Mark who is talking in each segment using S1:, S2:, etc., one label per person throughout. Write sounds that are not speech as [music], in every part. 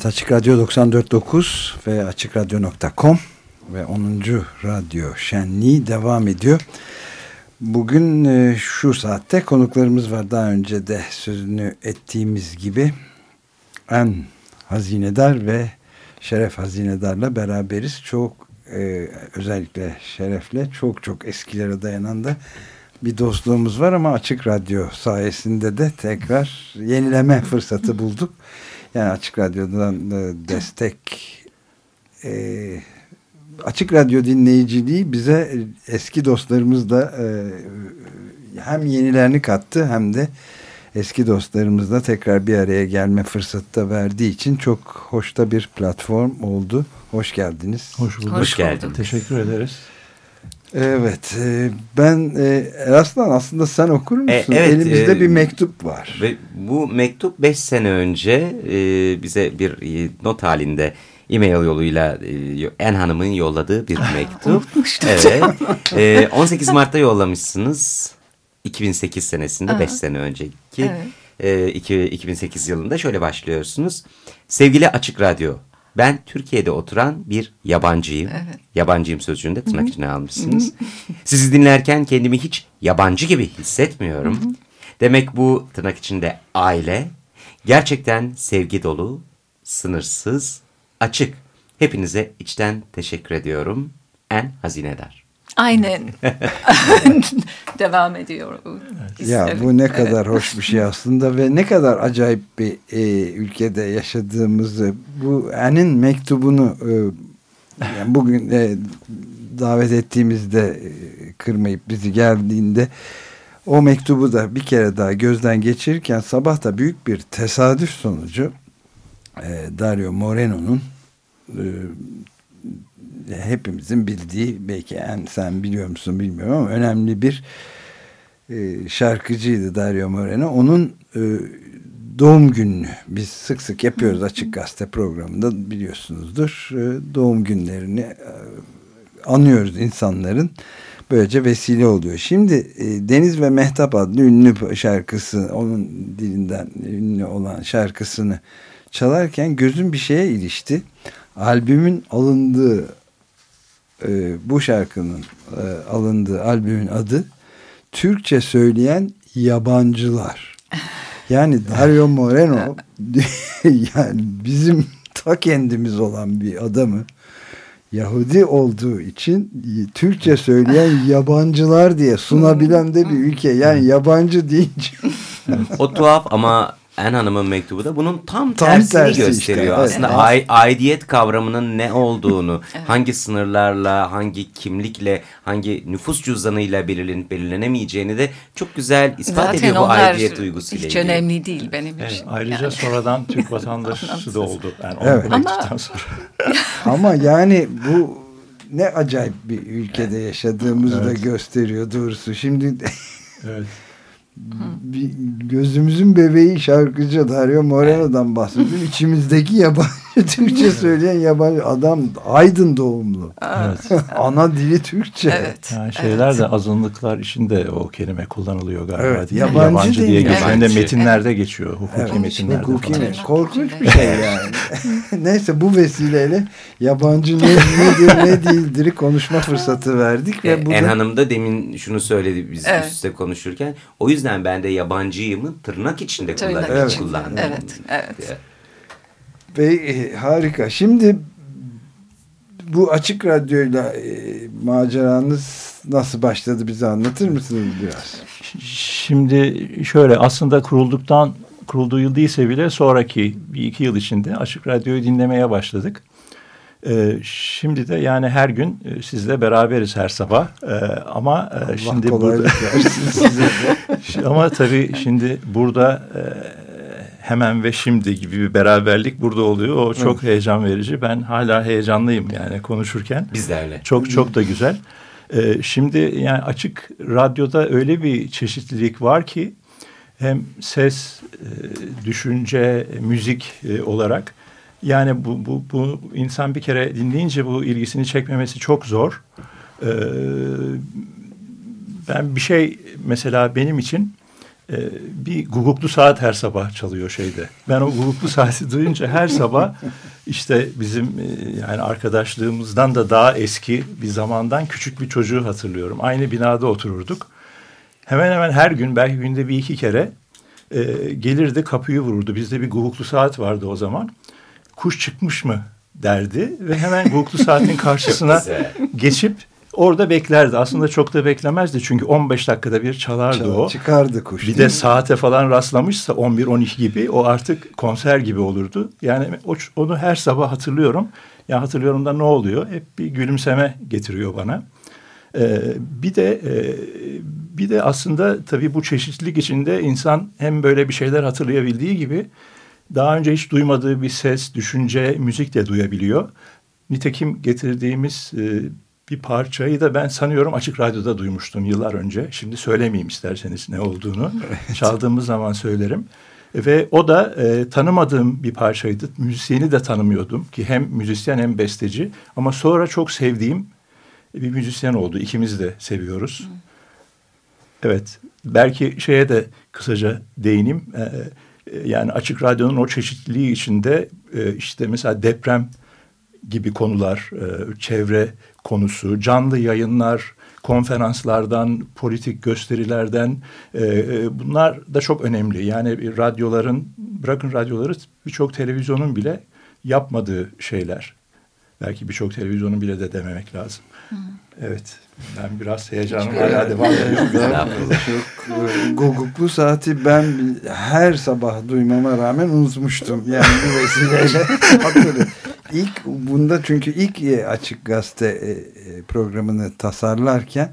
S1: Evet Açık Radyo 94.9 ve AçıkRadyo.com ve 10. Radyo Şenliği devam ediyor. Bugün e, şu saatte konuklarımız var. Daha önce de sözünü ettiğimiz gibi en hazinedar ve şeref hazinedarla beraberiz. Çok e, özellikle şerefle çok çok eskilere dayanan da bir dostluğumuz var ama Açık Radyo sayesinde de tekrar yenileme fırsatı bulduk. Yani Açık Radyo'dan destek e, Açık Radyo dinleyiciliği bize eski dostlarımız da e, hem yenilerini kattı hem de eski dostlarımızla tekrar bir araya gelme fırsatı da verdiği için çok hoşta bir platform oldu. Hoş geldiniz.
S2: Hoş bulduk.
S3: Hoş geldin.
S2: Teşekkür ederiz.
S1: Evet, e, ben e, Eraslan aslında sen okur musun?
S3: E, evet,
S1: Elimizde
S3: e,
S1: bir mektup var.
S3: Ve bu mektup 5 sene önce e, bize bir e, not halinde e-mail yoluyla e, En Hanım'ın yolladığı bir mektup. evet. E, 18 Mart'ta yollamışsınız. 2008 senesinde 5 sene önceki.
S4: Evet.
S3: E, iki- 2008 yılında şöyle başlıyorsunuz. Sevgili Açık Radyo. Ben Türkiye'de oturan bir yabancıyım.
S4: Evet.
S3: Yabancıyım sözcüğünde tırnak içine almışsınız. Sizi dinlerken kendimi hiç yabancı gibi hissetmiyorum. Demek bu tırnak içinde aile gerçekten sevgi dolu, sınırsız, açık. Hepinize içten teşekkür ediyorum. En hazinedar.
S4: Aynen. [laughs] Devam ediyor.
S1: Ya
S4: Evet,
S1: bu ne
S4: evet.
S1: kadar hoş bir şey aslında ve ne kadar acayip bir e, ülkede yaşadığımızı bu An'in mektubunu e, yani bugün e, davet ettiğimizde e, kırmayıp bizi geldiğinde o mektubu da bir kere daha gözden geçirirken sabah da büyük bir tesadüf sonucu e, Dario Moreno'nun e, hepimizin bildiği belki en sen biliyor musun bilmiyorum ama önemli bir e, şarkıcıydı Dario Moreno. Onun e, doğum gününü biz sık sık yapıyoruz açık gazete programında biliyorsunuzdur. E, doğum günlerini e, anıyoruz insanların. Böylece vesile oluyor. Şimdi e, Deniz ve Mehtap adlı ünlü şarkısı onun dilinden ünlü olan şarkısını çalarken gözüm bir şeye ilişti. Albümün alındığı e, bu şarkının e, alındığı albümün adı Türkçe söyleyen yabancılar. Yani [laughs] Dario Moreno [laughs] yani bizim ta kendimiz olan bir adamı Yahudi olduğu için Türkçe söyleyen [laughs] yabancılar diye sunabilen de bir ülke. Yani yabancı deyince
S3: O tuhaf ama En Hanım'ın mektubu da bunun tam,
S1: Tam
S3: tersini
S1: tersi işte,
S3: gösteriyor.
S1: evet.
S3: Aslında ai- aidiyet kavramının ne olduğunu, [laughs] hangi sınırlarla, hangi kimlikle, hangi nüfus cüzdanıyla belirlenip belirlenemeyeceğini de çok güzel ispat
S4: Zaten
S3: ediyor bu aidiyet duygusuyla
S4: hiç
S3: ilgili.
S4: önemli değil benim
S2: Evet,
S4: için.
S2: ayrıca
S4: Yani.
S2: sonradan Türk [laughs] vatandaşı da oldu. Yani
S1: Evet.
S2: sonra. [laughs]
S1: ama yani bu ne acayip bir ülkede yaşadığımızı da gösteriyor doğrusu. Şimdi
S2: Evet.
S1: Bir gözümüzün bebeği şarkıcı Dario Moreno'dan bahsediyorum. İçimizdeki yabancı [laughs] Türkçe söyleyen yabancı adam Aydın doğumlu.
S2: evet. [laughs]
S1: Ana dili Türkçe.
S4: Evet.
S2: Yani şeyler de azınlıklar içinde o kelime kullanılıyor galiba.
S1: Evet,
S2: değil
S1: yabancı
S2: yabancı
S1: değil
S2: diye geçiyor. Hem de metinlerde geçiyor. Hukuki
S1: Evet,
S2: metinlerde
S1: hukuki
S2: falan.
S1: Korkunç bir şey yani. [laughs] Neyse bu vesileyle yabancı ne, nedir ne değildir konuşma fırsatı verdik.
S3: Ve
S1: ve bu
S3: en Hanım da demin şunu söyledi biz
S4: Evet.
S3: üst üste konuşurken. O yüzden ben de yabancıyımı tırnak içinde
S4: Tırnak
S3: kullan-
S1: içinde.
S3: kullandım.
S4: Evet, evet.
S1: Ve e, harika. Şimdi bu açık radyoyla e, maceranız nasıl başladı bize anlatır mısınız biraz?
S2: Şimdi şöyle aslında kurulduktan kurulduğu yıl değilse bile sonraki bir iki yıl içinde Açık Radyo'yu dinlemeye başladık. Ee, şimdi de yani her gün e, sizle beraberiz her sabah. Ee, ama e, şimdi burada [laughs] ama tabii şimdi burada e, hemen ve şimdi gibi bir beraberlik burada oluyor. O çok heyecan verici. Ben hala heyecanlıyım yani konuşurken.
S3: Biz de öyle.
S2: Çok çok da güzel. Ee, şimdi yani açık radyoda öyle bir çeşitlilik var ki hem ses, e, düşünce, müzik e, olarak yani bu, bu, bu insan bir kere dinleyince bu ilgisini çekmemesi çok zor. Ee, ben bir şey mesela benim için e, bir guguklu saat her sabah çalıyor şeyde. Ben o guguklu saati duyunca her sabah işte bizim e, yani arkadaşlığımızdan da daha eski bir zamandan küçük bir çocuğu hatırlıyorum. Aynı binada otururduk. Hemen hemen her gün belki günde bir iki kere e, gelirdi kapıyı vururdu. Bizde bir guguklu saat vardı o zaman. Kuş çıkmış mı derdi ve hemen guguklu saatin karşısına [laughs] geçip orada beklerdi. Aslında çok da beklemezdi çünkü 15 dakikada bir çalardı
S1: Çal-
S2: o.
S1: Çıkardı kuş.
S2: Bir de
S1: mi?
S2: saate falan rastlamışsa 11-12 gibi o artık konser gibi olurdu. Yani onu her sabah hatırlıyorum. Ya hatırlıyorum da ne oluyor? Hep bir gülümseme getiriyor bana. Ee, bir de e, bir de aslında tabii bu çeşitlilik içinde insan hem böyle bir şeyler hatırlayabildiği gibi daha önce hiç duymadığı bir ses, düşünce, müzik de duyabiliyor. Nitekim getirdiğimiz e, bir parçayı da ben sanıyorum Açık Radyo'da duymuştum yıllar önce. Şimdi söylemeyeyim isterseniz ne olduğunu. [laughs] Çaldığımız zaman söylerim. Ve o da e, tanımadığım bir parçaydı. Müzisyeni de tanımıyordum ki hem müzisyen hem besteci. Ama sonra çok sevdiğim bir müzisyen oldu. İkimiz de seviyoruz. Evet. Belki şeye de kısaca değineyim. Ee, e, yani Açık Radyo'nun o çeşitliliği içinde e, işte mesela deprem gibi konular, e, çevre konusu, canlı yayınlar, konferanslardan, politik gösterilerden e, e, bunlar da çok önemli. Yani bir radyoların, bırakın radyoları birçok televizyonun bile yapmadığı şeyler. Belki birçok televizyonun bile de dememek lazım. Evet, ben biraz heyecanım hala devam [laughs] ediyor.
S1: Çok guguklu saati ben her sabah duymama rağmen unutmuştum. Yani bu vesileyle [laughs] hatırlıyorum. İlk bunda çünkü ilk e, açık gazete e, e, programını tasarlarken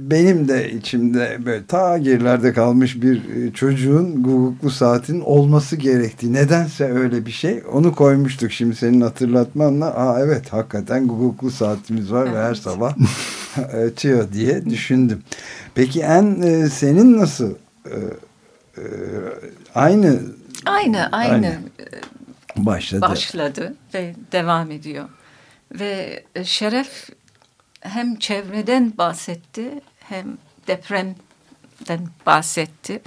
S1: benim de içimde böyle ta gerilerde kalmış bir çocuğun guguklu saatin olması gerektiği nedense öyle bir şey onu koymuştuk şimdi senin hatırlatmanla aa evet hakikaten guguklu saatimiz var ve her
S4: Evet.
S1: sabah [laughs] ötüyor diye düşündüm. Peki en senin nasıl aynı
S4: Aynı, aynı,
S1: Aynı. Başladı.
S4: başladı ve devam ediyor. Ve e, Şeref hem çevreden bahsetti hem depremden bahsetti.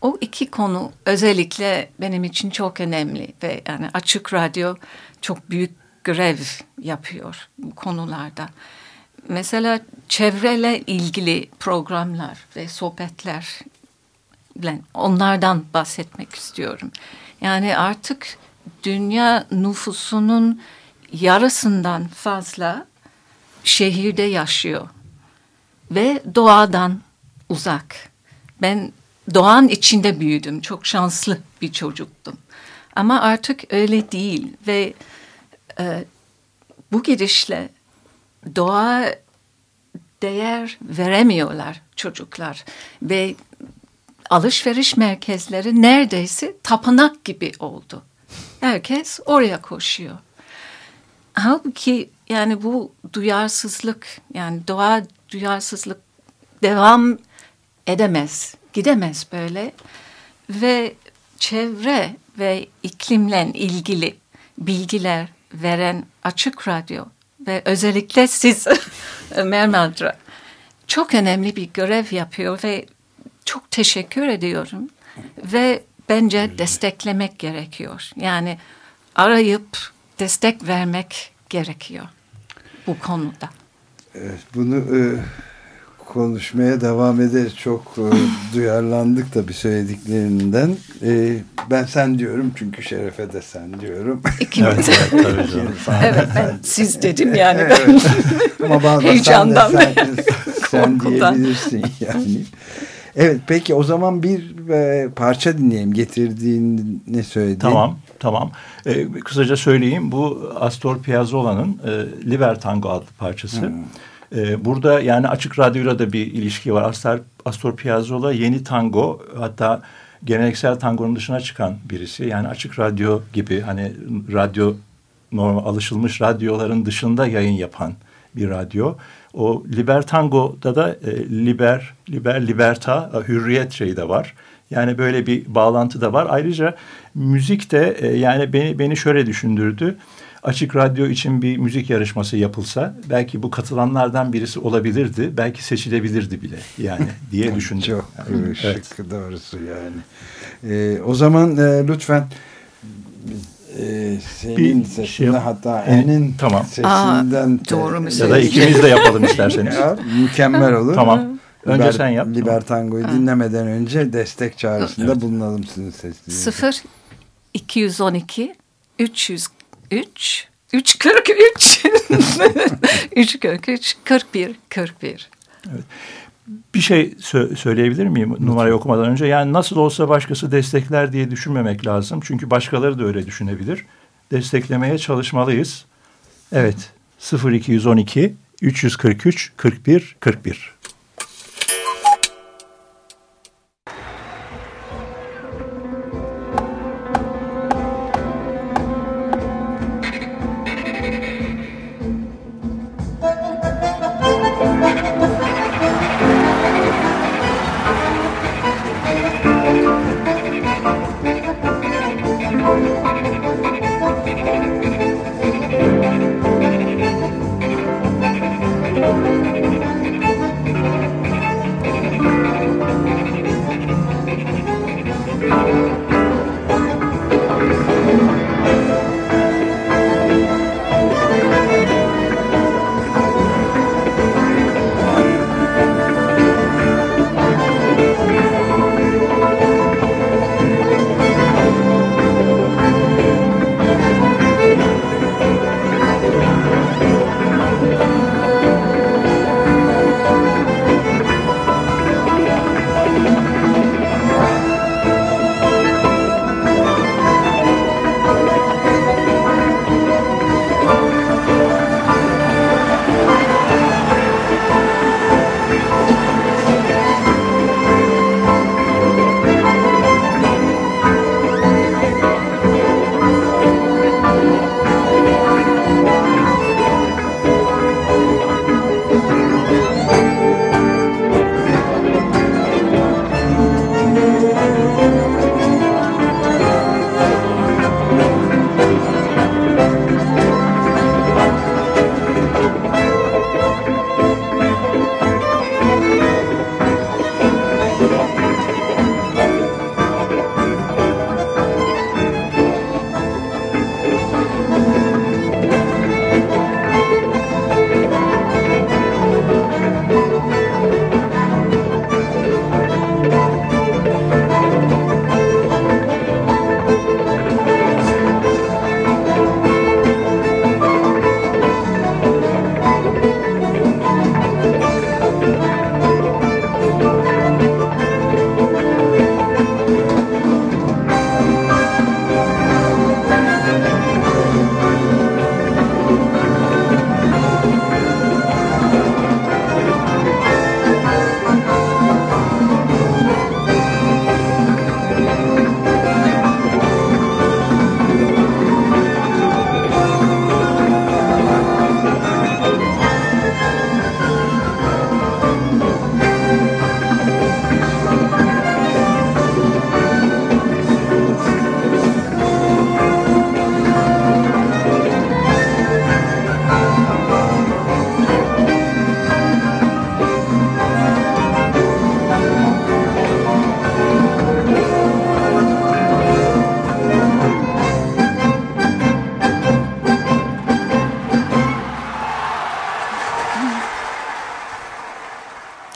S4: O iki konu özellikle benim için çok önemli ve yani Açık Radyo çok büyük grev yapıyor bu konularda. Mesela çevreyle ilgili programlar ve sohbetler onlardan bahsetmek istiyorum. Yani artık dünya nüfusunun yarısından fazla şehirde yaşıyor ve doğadan uzak. Ben doğan içinde büyüdüm. Çok şanslı bir çocuktum. Ama artık öyle değil ve e, bu gidişle doğa değer veremiyorlar çocuklar ve alışveriş merkezleri neredeyse tapınak gibi oldu. Herkes oraya koşuyor. Halbuki yani bu duyarsızlık yani doğa duyarsızlık devam edemez, gidemez böyle ve çevre ve iklimle ilgili bilgiler veren açık radyo ve özellikle siz [laughs] Ömer Madra çok önemli bir görev yapıyor ve çok teşekkür ediyorum ve bence desteklemek gerekiyor. Yani arayıp destek vermek gerekiyor bu konuda.
S1: Evet, bunu e, konuşmaya devam ederiz. Çok e, [laughs] duyarlandık tabii söylediklerinden. E, ben sen diyorum çünkü Şeref'e de sen diyorum. [laughs]
S4: İkimiz.
S2: Evet, evet, tabii canım. [laughs]
S4: evet ben siz dedim yani ben.
S1: Ama bazen
S4: Heyecandan
S1: sen, de, sen, sen diyebilirsin yani. Evet peki o zaman bir e, parça dinleyelim. Getirdiğini söyledin.
S2: Tamam, tamam. Ee, kısaca söyleyeyim. Bu Astor Piazzolla'nın e, Liber Tango adlı parçası. Ee, burada yani Açık Radyo'yla da bir ilişki var. Astor, Astor Piazzolla yeni tango hatta geleneksel tangonun dışına çıkan birisi. Yani açık radyo gibi hani radyo normal alışılmış radyoların dışında yayın yapan bir radyo. O Libertango'da da e, liber, liber, liberta, e, hürriyet şeyi de var. Yani böyle bir bağlantı da var. Ayrıca müzik de e, yani beni beni şöyle düşündürdü. Açık radyo için bir müzik yarışması yapılsa belki bu katılanlardan birisi olabilirdi. Belki seçilebilirdi bile yani [laughs] diye düşündüm.
S1: Çok
S2: Yani,
S1: şık
S2: evet.
S1: doğrusu yani. Ee, o zaman e, lütfen e, senin
S2: Bir
S1: sesinde
S2: şey-
S1: hatta En'in
S2: tamam.
S1: sesinden
S4: Aa, doğru mu
S2: Ya da ikimiz de yapalım isterseniz. [laughs]
S1: Ya, mükemmel olur.
S2: Tamam. Önce
S1: Liber-
S2: sen yap.
S1: Libertango'yu dinlemeden önce destek çağrısında bulunalım sizin sesinizi.
S4: 0 212 303 343 343 41 41
S2: Bir şey sö- söyleyebilir miyim numarayı okumadan önce? Yani nasıl olsa başkası destekler diye düşünmemek lazım. Çünkü başkaları da öyle düşünebilir. Desteklemeye çalışmalıyız. Evet 0212 343 41 41.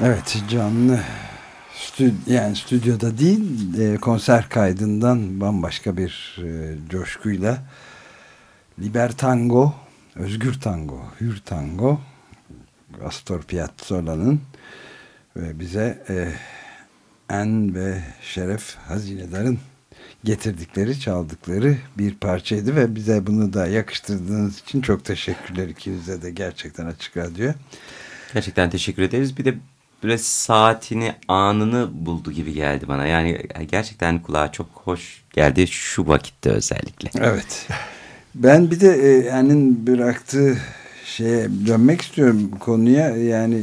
S1: Evet canlı stü yani stüdyoda değil e, konser kaydından bambaşka bir e, coşkuyla Libertango, Özgür Tango, Hür Tango Astor Piazzolla'nın ve bize e, En ve Şeref Hazinedar'ın getirdikleri, çaldıkları bir parçaydı ve bize bunu da yakıştırdığınız için çok teşekkürler ikinize de gerçekten Açık Radyo.
S3: Gerçekten teşekkür ederiz. Bir de böyle saatini, anını buldu gibi geldi bana. Yani gerçekten kulağa çok hoş geldi şu vakitte özellikle.
S1: Evet. Ben bir de e, yani bıraktığı şeye dönmek istiyorum konuya. Yani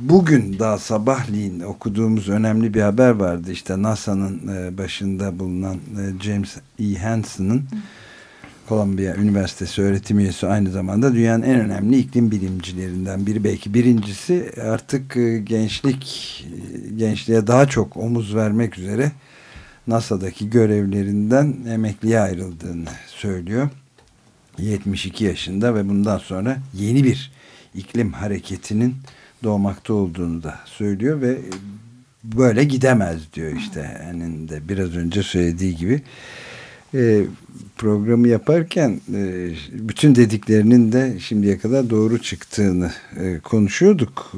S1: bugün daha sabahleyin okuduğumuz önemli bir haber vardı. İşte NASA'nın e, başında bulunan e, James E. Hansen'ın Columbia Üniversitesi öğretim üyesi aynı zamanda dünyanın en önemli iklim bilimcilerinden biri. Belki birincisi artık e, gençlik e, gençliğe daha çok omuz vermek üzere NASA'daki görevlerinden emekliye ayrıldığını söylüyor. 72 yaşında ve bundan sonra yeni bir iklim hareketinin doğmakta olduğunu da söylüyor ve böyle gidemez diyor işte. Yani de biraz önce söylediği gibi e, programı yaparken e, bütün dediklerinin de şimdiye kadar doğru çıktığını e, konuşuyorduk.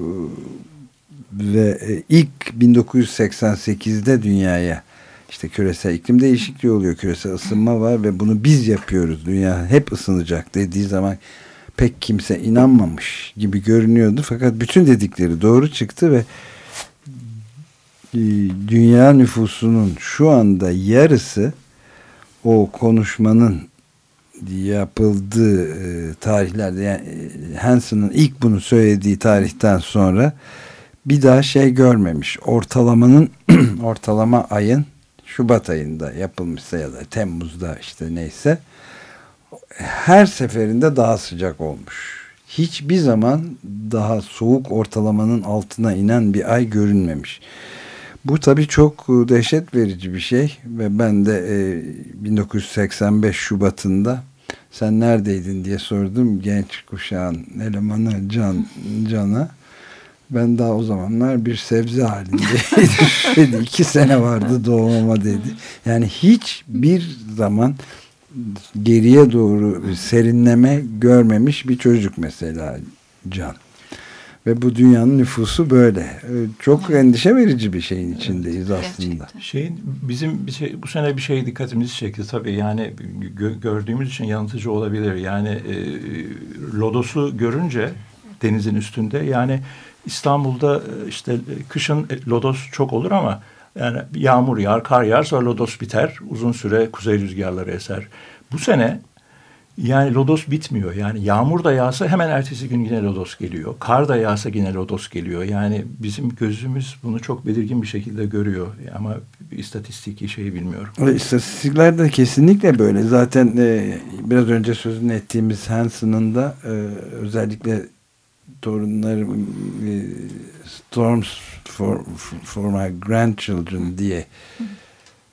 S1: Ve e, ilk 1988'de dünyaya işte küresel iklim değişikliği oluyor küresel ısınma var ve bunu biz yapıyoruz. Dünya hep ısınacak dediği zaman pek kimse inanmamış gibi görünüyordu. Fakat bütün dedikleri doğru çıktı ve e, dünya nüfusunun şu anda yarısı o konuşmanın yapıldığı e, tarihlerde yani e, Hansen'ın ilk bunu söylediği tarihten sonra bir daha şey görmemiş. Ortalamanın [clears throat] ortalama ayın Şubat ayında yapılmışsa ya da Temmuz'da işte neyse her seferinde daha sıcak olmuş. Hiçbir zaman daha soğuk ortalamanın altına inen bir ay görünmemiş. Bu tabii çok e, dehşet verici bir şey ve ben de e, 1985 Şubat'ında sen neredeydin diye sordum genç kuşağın elemanı Can Can'a. Ben daha o zamanlar bir sebze halindeydim. [laughs] dedi, iki sene vardı doğmama dedi. Yani hiçbir zaman geriye doğru serinleme görmemiş bir çocuk mesela Can. Ve bu dünyanın nüfusu böyle. Ee, Çok endişe verici bir şeyin içindeyiz aslında.
S4: Gerçekten.
S2: Şeyin bizim bir şey, bu sene bir şey dikkatimizi çekti tabii yani gö- gördüğümüz için yanıltıcı olabilir. Yani e, lodosu görünce denizin üstünde yani İstanbul'da e, işte e, kışın e, lodos çok olur ama yani yağmur yağar, kar yağar sonra lodos biter. Uzun süre kuzey rüzgarları eser. Bu sene yani lodos bitmiyor. Yani yağmur da yağsa hemen ertesi gün yine lodos geliyor. Kar da yağsa yine lodos geliyor. Yani bizim gözümüz bunu çok belirgin bir şekilde görüyor. Ama istatistiki şeyi bilmiyorum.
S1: Ve istatistikler de kesinlikle böyle. Zaten e, biraz önce sözünü ettiğimiz Hansen'ın da e, özellikle torunlarım e, Storms for, for my grandchildren diye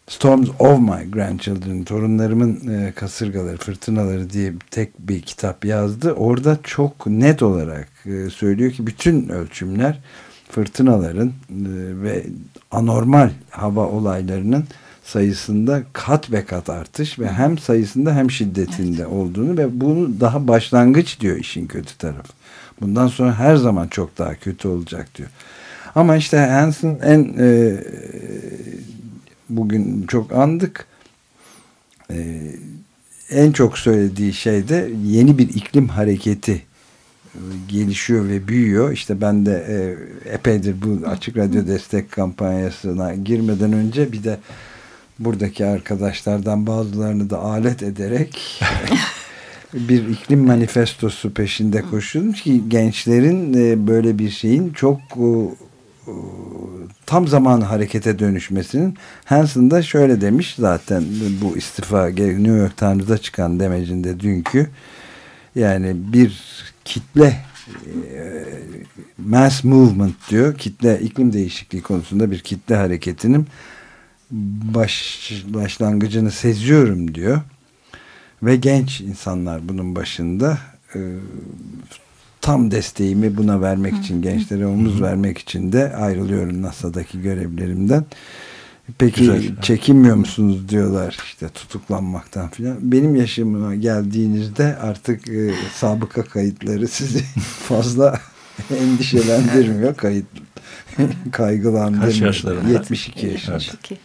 S1: Storms of my grandchildren torunlarımın e, kasırgaları fırtınaları diye tek bir kitap yazdı. Orada çok net olarak e, söylüyor ki bütün ölçümler fırtınaların e, ve anormal hava olaylarının sayısında kat ve kat artış ve hem sayısında hem şiddetinde olduğunu ve bunu daha başlangıç diyor işin kötü tarafı. Bundan sonra her zaman çok daha kötü olacak diyor. Ama işte Hansen en e, bugün çok andık. E, en çok söylediği şey de yeni bir iklim hareketi e, gelişiyor ve büyüyor. İşte ben de e, epeydir bu Açık Radyo Destek kampanyasına girmeden önce bir de buradaki arkadaşlardan bazılarını da alet ederek [laughs] bir iklim manifestosu peşinde koşuyordum ki gençlerin e, böyle bir şeyin çok e, tam zamanı harekete dönüşmesinin Hansen da şöyle demiş zaten bu istifa New York Times'da çıkan demecinde dünkü yani bir kitle e, mass movement diyor kitle iklim değişikliği konusunda bir kitle hareketinin baş, başlangıcını seziyorum diyor. Ve genç insanlar bunun başında e, tam desteğimi buna vermek için gençlere omuz vermek için de ayrılıyorum NASA'daki görevlerimden. Peki
S2: Güzel.
S1: çekinmiyor musunuz diyorlar işte tutuklanmaktan filan. Benim yaşıma geldiğinizde artık e, sabıka kayıtları sizi [laughs] fazla [laughs] endişelendirmiyor. Kayıt kaygılandırmıyor.
S2: Kaç yaşlarında?
S1: 72 yaşında.
S4: Peki.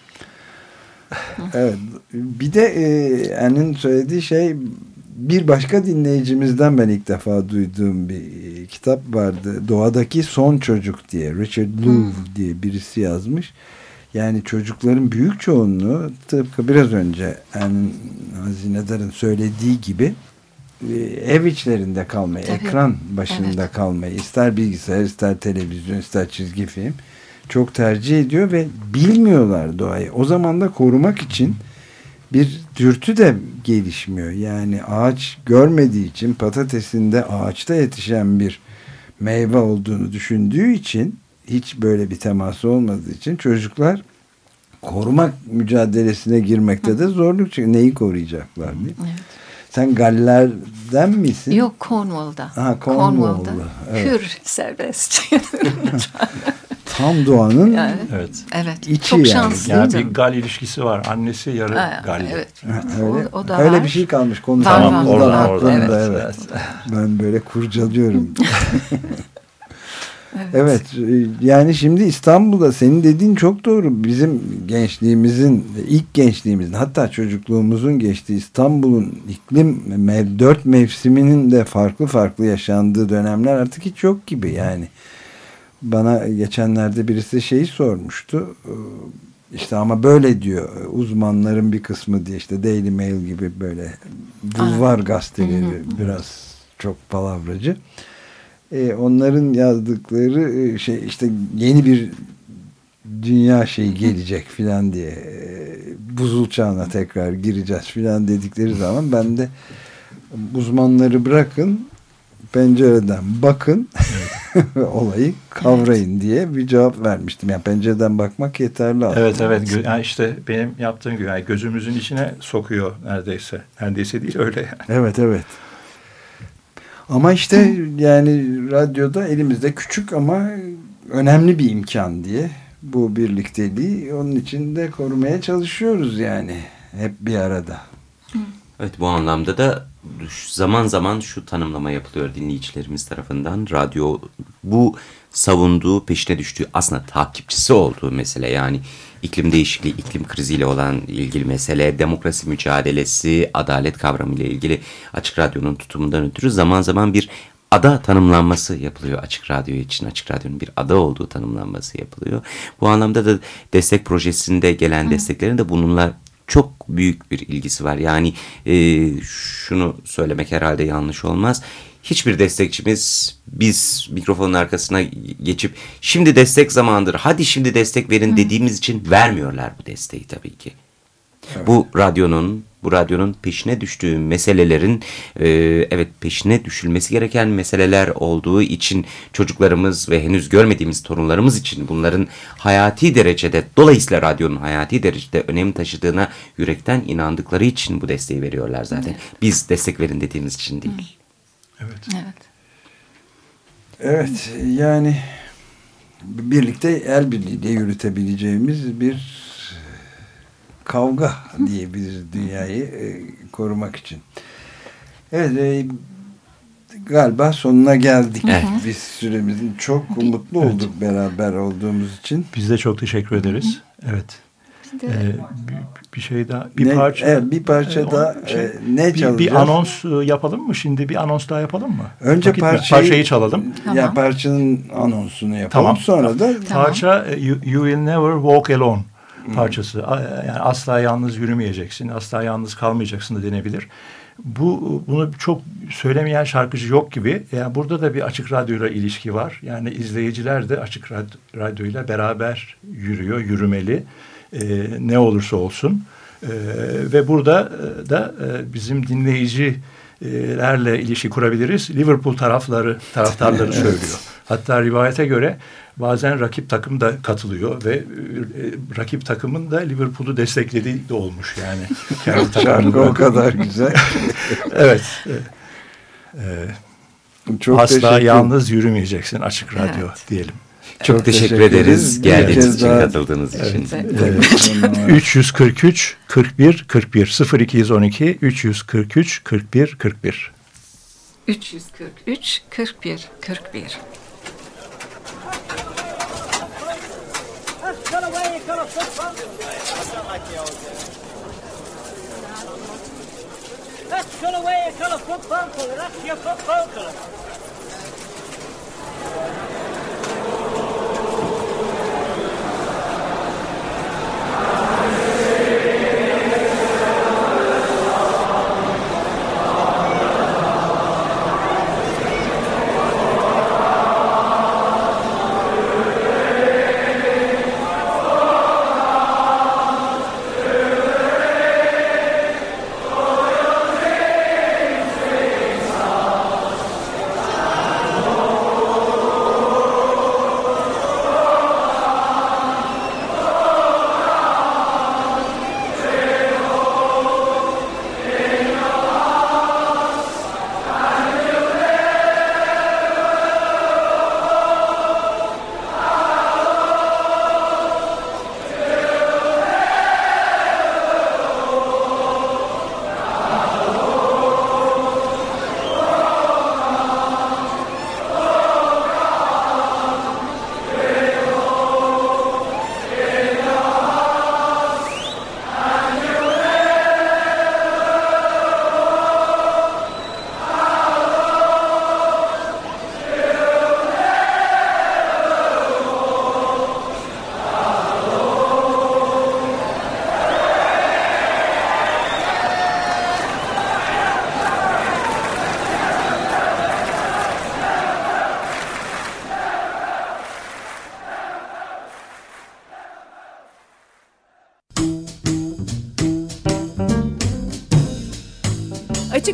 S1: Evet. Bir de e, Anne'in söylediği şey bir başka dinleyicimizden ben ilk defa duyduğum bir e, kitap vardı. Doğadaki Son Çocuk diye. Richard Louv diye birisi yazmış. Yani çocukların büyük çoğunluğu tıpkı biraz önce yani Hazinedar'ın söylediği gibi e, ev içlerinde kalmayı,
S4: Tabii.
S1: ekran başında
S4: Evet.
S1: kalmayı, ister bilgisayar, ister televizyon, ister çizgi film çok tercih ediyor ve bilmiyorlar doğayı. O zaman da korumak için bir dürtü de gelişmiyor. Yani ağaç görmediği için patatesinde ağaçta yetişen bir meyve olduğunu düşündüğü için hiç böyle bir teması olmadığı için çocuklar korumak mücadelesine girmekte de zorluk çekiyor. Neyi koruyacaklar diye.
S4: Evet.
S1: Sen Galler'den misin?
S4: Yok Cornwall'da.
S1: Ha, Cornwall'da, evet.
S4: Hür serbest. [laughs] [laughs]
S1: Tam doğanın [laughs]
S4: yani,
S2: Evet.
S4: evet.
S1: İçi
S4: Çok
S1: yani.
S4: şanslıydım.
S2: Yani bir gal ilişkisi var. Annesi yarı Galli.
S4: Evet.
S1: Öyle,
S4: O, o da
S1: öyle
S4: var.
S1: bir şey kalmış konuşmamızdan
S4: var, var,
S1: aklımda
S4: evet.
S1: evet. Ben böyle kurcalıyorum. [laughs]
S4: Evet.
S1: evet yani şimdi İstanbul'da senin dediğin çok doğru. Bizim gençliğimizin ilk gençliğimizin hatta çocukluğumuzun geçtiği İstanbul'un iklim mev, dört mevsiminin de farklı farklı yaşandığı dönemler artık hiç yok gibi yani. Bana geçenlerde birisi şeyi sormuştu. Ee, İşte ama böyle diyor uzmanların bir kısmı diye işte Daily Mail gibi böyle bulvar gazeteleri biraz çok palavracı. Ee, onların yazdıkları e, şey işte yeni bir dünya şeyi gelecek filan diye e, buzul çağına tekrar gireceğiz filan dedikleri zaman ben de uzmanları bırakın pencereden bakın [laughs] olayı kavrayın diye bir cevap vermiştim. Yani pencereden bakmak yeterli aslında.
S2: Evet evet yani işte benim yaptığım gibi yani gözümüzün içine sokuyor neredeyse. Neredeyse değil öyle yani.
S1: Evet evet. Ama işte yani radyoda elimizde küçük ama önemli bir imkan diye bu birlikteliği onun için de korumaya çalışıyoruz yani hep bir arada.
S3: Evet bu anlamda da zaman zaman şu tanımlama yapılıyor dinleyicilerimiz tarafından. Radyo bu savunduğu, peşine düştüğü aslında takipçisi olduğu mesele yani iklim değişikliği, iklim kriziyle olan ilgili mesele, demokrasi mücadelesi, adalet kavramı ile ilgili Açık Radyo'nun tutumundan ötürü zaman zaman bir ada tanımlanması yapılıyor Açık Radyo için. Açık Radyo'nun bir ada olduğu tanımlanması yapılıyor. Bu anlamda da destek projesinde gelen desteklerin de bununla çok büyük bir ilgisi var. Yani e, şunu söylemek herhalde yanlış olmaz. Hiçbir destekçimiz biz mikrofonun arkasına geçip şimdi destek zamandır hadi şimdi destek verin dediğimiz için vermiyorlar bu desteği tabii ki. Bu radyonun bu radyonun peşine düştüğü meselelerin e, evet peşine düşülmesi gereken meseleler olduğu için çocuklarımız ve henüz görmediğimiz torunlarımız için bunların hayati derecede dolayısıyla radyonun hayati derecede önem taşıdığına yürekten inandıkları için bu desteği veriyorlar zaten. Biz destek verin dediğimiz için değil.
S2: Evet.
S4: Evet.
S1: Evet yani birlikte el birliğiyle yürütebileceğimiz bir kavga [laughs] diyebiliriz dünyayı e, korumak için. Evet e, galiba sonuna geldik.
S3: Evet.
S1: Biz süremizin çok mutlu olduk beraber olduğumuz için.
S2: Biz de çok teşekkür ederiz. Evet.
S4: Bir de
S2: Ee, bir, bir şey daha bir
S1: Ne-
S2: parça
S1: evet, bir parça
S2: Ee,
S1: daha,
S2: o şey,
S1: e, ne
S2: bir,
S1: çalacağız?
S2: bir anons e, yapalım mı şimdi bir anons daha yapalım mı
S1: Önce
S2: Vakit mi?
S1: parçayı,
S2: parçayı çalalım
S1: Ya
S4: Tamam.
S1: parçanın anonsunu yapalım.
S2: Tamam.
S1: Sonra da
S4: Tamam.
S2: parça e, you, You Will Never Walk Alone parçası yani asla yalnız yürümeyeceksin asla yalnız kalmayacaksın da denebilir bu bunu çok söylemeyen şarkıcı yok gibi. Yani burada da bir açık radyoyla ilişki var. Yani izleyiciler de açık rad- radyoyla beraber yürüyor, yürümeli. Ee, ne olursa olsun. Ee, ve burada e, da e, bizim dinleyicilerle ilişki kurabiliriz. Liverpool tarafları taraftarları [laughs] söylüyor. Hatta rivayete göre bazen rakip takım da katılıyor ve e, rakip takımın da Liverpool'u desteklediği de olmuş yani. [laughs] Kendi
S1: şarkı o kadar güzel. [laughs]
S2: Evet. Ee,
S1: Çok
S2: asla yalnız yürümeyeceksin açık radyo
S4: Evet.
S2: diyelim.
S3: Çok, teşekkür,
S1: teşekkür
S3: ederiz geldiğiniz için,
S1: daha-
S3: katıldığınız için.
S4: Evet.
S2: 343 41 41 0212 343 41 41
S4: 343 41 41.
S5: That's the way a football colour. That's your football colour.